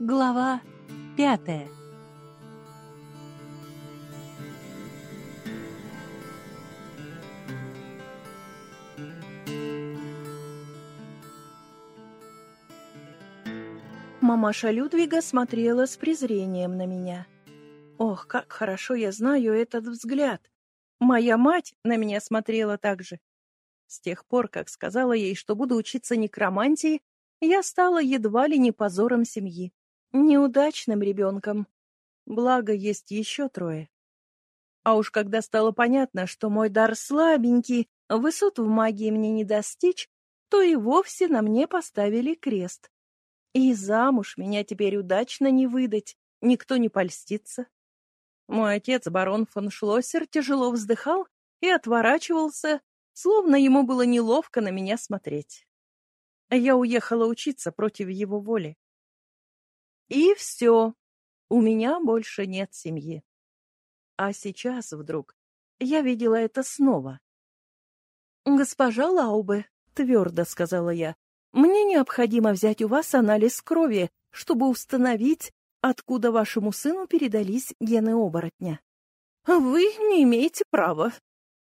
Глава пятая Мамаша Людвига смотрела с презрением на меня. Ох, как хорошо я знаю этот взгляд. Моя мать на меня смотрела так же. С тех пор, как сказала ей, что буду учиться некромантии, я стала едва ли не позором семьи. Неудачным ребенком. Благо, есть еще трое. А уж когда стало понятно, что мой дар слабенький, высот в магии мне не достичь, то и вовсе на мне поставили крест. И замуж меня теперь удачно не выдать, никто не польстится. Мой отец, барон фон Шлоссер, тяжело вздыхал и отворачивался, словно ему было неловко на меня смотреть. Я уехала учиться против его воли. И все, у меня больше нет семьи. А сейчас вдруг я видела это снова. «Госпожа Лаубе», — твердо сказала я, — «мне необходимо взять у вас анализ крови, чтобы установить, откуда вашему сыну передались гены оборотня». «Вы не имеете права».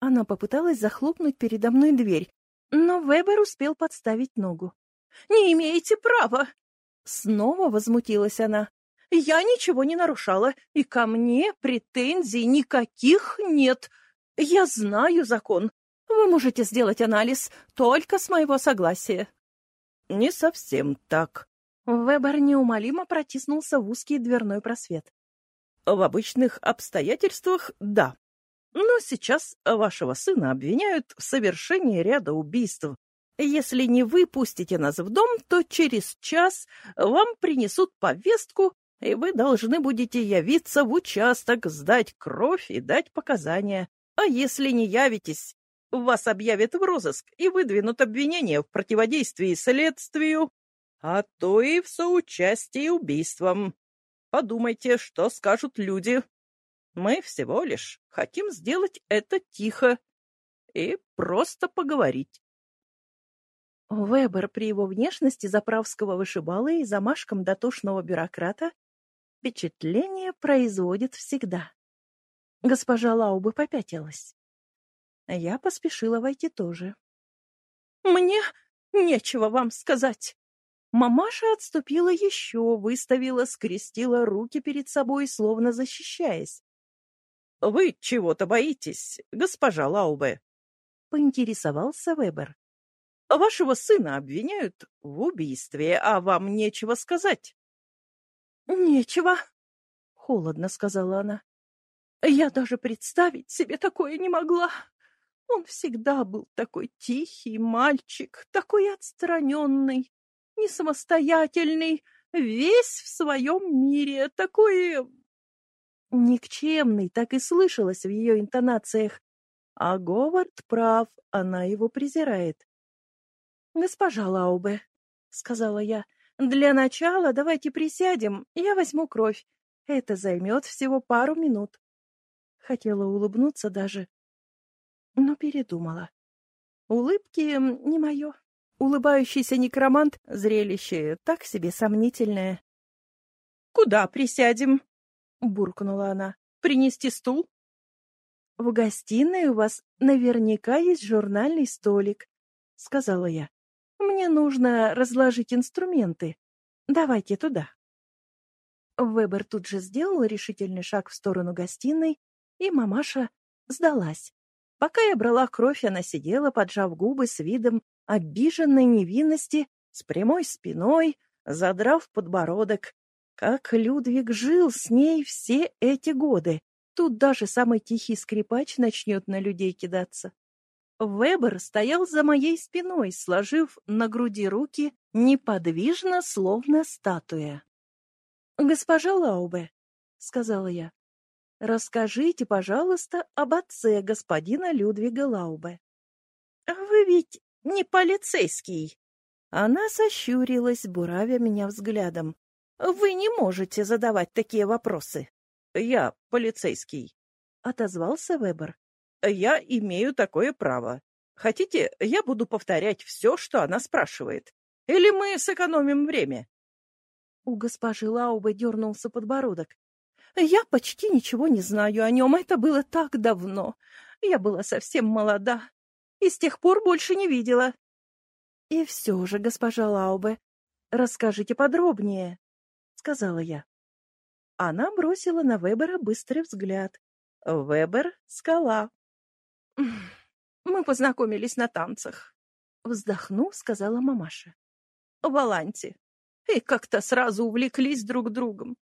Она попыталась захлопнуть передо мной дверь, но Вебер успел подставить ногу. «Не имеете права!» Снова возмутилась она. «Я ничего не нарушала, и ко мне претензий никаких нет. Я знаю закон. Вы можете сделать анализ только с моего согласия». «Не совсем так». Вебер неумолимо протиснулся в узкий дверной просвет. «В обычных обстоятельствах — да. Но сейчас вашего сына обвиняют в совершении ряда убийств. Если не вы пустите нас в дом, то через час вам принесут повестку, и вы должны будете явиться в участок, сдать кровь и дать показания. А если не явитесь, вас объявят в розыск и выдвинут обвинения в противодействии следствию, а то и в соучастии убийством. Подумайте, что скажут люди, мы всего лишь хотим сделать это тихо и просто поговорить. Вебер при его внешности заправского вышибалы и замашком дотошного бюрократа впечатление производит всегда. Госпожа Лаубы попятилась. Я поспешила войти тоже. «Мне нечего вам сказать!» Мамаша отступила еще, выставила, скрестила руки перед собой, словно защищаясь. — Вы чего-то боитесь, госпожа Лаубе? — поинтересовался Вебер. — Вашего сына обвиняют в убийстве, а вам нечего сказать. — Нечего, — холодно сказала она. — Я даже представить себе такое не могла. Он всегда был такой тихий мальчик, такой отстраненный, не самостоятельный, весь в своем мире, такой Никчемный, так и слышалось в ее интонациях. А Говард прав, она его презирает. «Госпожа Лаубе», — сказала я, — «для начала давайте присядем, я возьму кровь. Это займет всего пару минут». Хотела улыбнуться даже, но передумала. Улыбки не мое. Улыбающийся некромант — зрелище так себе сомнительное. «Куда присядем?» — буркнула она. «Принести стул?» «В гостиной у вас наверняка есть журнальный столик», — сказала я. «Мне нужно разложить инструменты. Давайте туда». Вебер тут же сделал решительный шаг в сторону гостиной, и мамаша сдалась. Пока я брала кровь, она сидела, поджав губы с видом обиженной невинности, с прямой спиной, задрав подбородок, как Людвиг жил с ней все эти годы? Тут даже самый тихий скрипач начнет на людей кидаться. Вебер стоял за моей спиной, сложив на груди руки, неподвижно, словно статуя. «Госпожа Лаубе», — сказала я, — «расскажите, пожалуйста, об отце господина Людвига Лаубе». «Вы ведь не полицейский?» Она сощурилась, буравя меня взглядом. Вы не можете задавать такие вопросы. Я полицейский, отозвался Вебер. Я имею такое право. Хотите, я буду повторять все, что она спрашивает? Или мы сэкономим время? У госпожи Лаубы дернулся подбородок. Я почти ничего не знаю о нем, это было так давно. Я была совсем молода и с тех пор больше не видела. — И все же, госпожа Лаубе, расскажите подробнее, — сказала я. Она бросила на Вебера быстрый взгляд. Вебер — скала. «Мы познакомились на танцах», — вздохнув, сказала мамаша. «В Аланте. И как-то сразу увлеклись друг другом.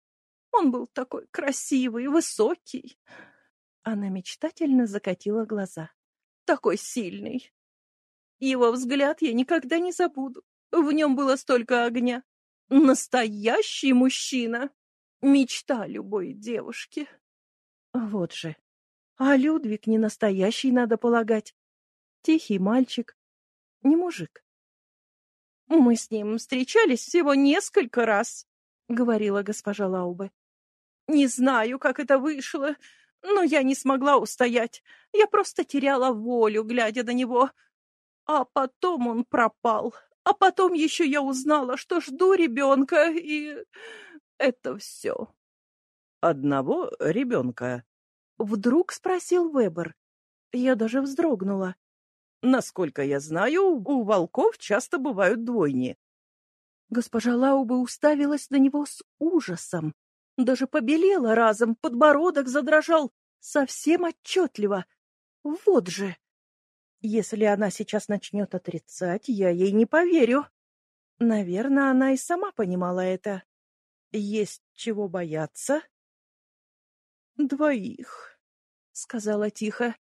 Он был такой красивый, высокий». Она мечтательно закатила глаза. «Такой сильный. Его взгляд я никогда не забуду. В нем было столько огня. Настоящий мужчина. Мечта любой девушки. Вот же. А Людвиг не настоящий, надо полагать. Тихий мальчик. Не мужик. Мы с ним встречались всего несколько раз, говорила госпожа Лаубе. Не знаю, как это вышло, но я не смогла устоять. Я просто теряла волю, глядя на него. А потом он пропал. А потом еще я узнала, что жду ребенка, и это все. Одного ребенка? Вдруг спросил Вебер. Я даже вздрогнула. Насколько я знаю, у волков часто бывают двойни. Госпожа Лауба уставилась на него с ужасом. Даже побелела разом, подбородок задрожал совсем отчетливо. Вот же! Если она сейчас начнет отрицать, я ей не поверю. Наверное, она и сама понимала это. Есть чего бояться. «Двоих», — сказала тихо,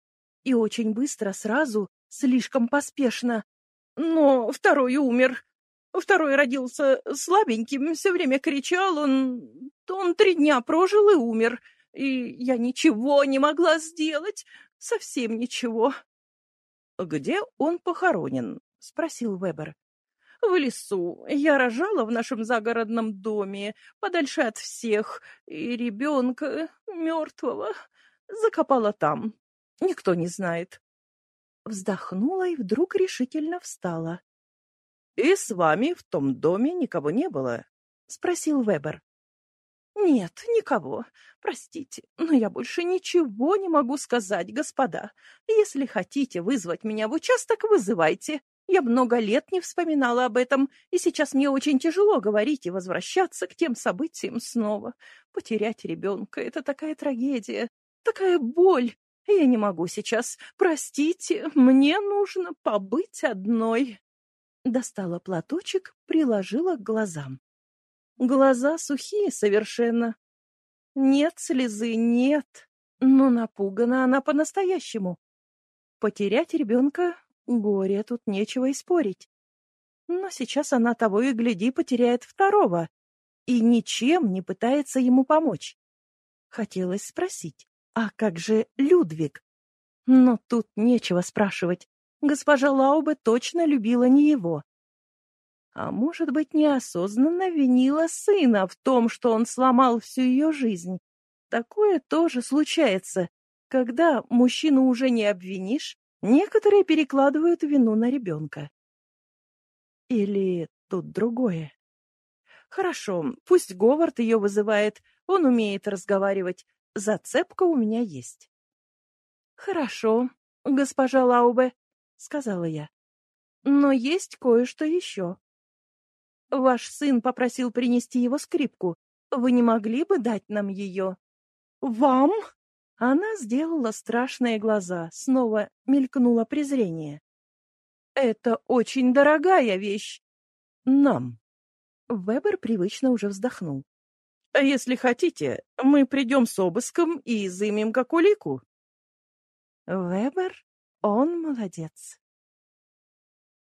и очень быстро, сразу, слишком поспешно. «Но второй умер. Второй родился слабеньким, все время кричал, он... Он три дня прожил и умер, и я ничего не могла сделать, совсем ничего». «Где он похоронен?» — спросил Вебер. «В лесу. Я рожала в нашем загородном доме, подальше от всех, и ребенка, мертвого, закопала там. Никто не знает». Вздохнула и вдруг решительно встала. «И с вами в том доме никого не было?» — спросил Вебер. «Нет, никого. Простите, но я больше ничего не могу сказать, господа. Если хотите вызвать меня в участок, вызывайте. Я много лет не вспоминала об этом, и сейчас мне очень тяжело говорить и возвращаться к тем событиям снова. Потерять ребенка — это такая трагедия, такая боль. Я не могу сейчас. Простите, мне нужно побыть одной». Достала платочек, приложила к глазам. Глаза сухие совершенно. Нет слезы, нет. Но напугана она по-настоящему. Потерять ребенка — горе, тут нечего и спорить. Но сейчас она того и гляди потеряет второго и ничем не пытается ему помочь. Хотелось спросить, а как же Людвиг? Но тут нечего спрашивать. Госпожа Лаубе точно любила не его а может быть, неосознанно винила сына в том, что он сломал всю ее жизнь. Такое тоже случается, когда мужчину уже не обвинишь, некоторые перекладывают вину на ребенка. Или тут другое. Хорошо, пусть Говард ее вызывает, он умеет разговаривать, зацепка у меня есть. Хорошо, госпожа Лаубе, сказала я. Но есть кое-что еще. Ваш сын попросил принести его скрипку. Вы не могли бы дать нам ее? Вам? Она сделала страшные глаза, снова мелькнуло презрение. Это очень дорогая вещь. Нам. Вебер привычно уже вздохнул. Если хотите, мы придем с обыском и изымем как улику. Вебер, он молодец.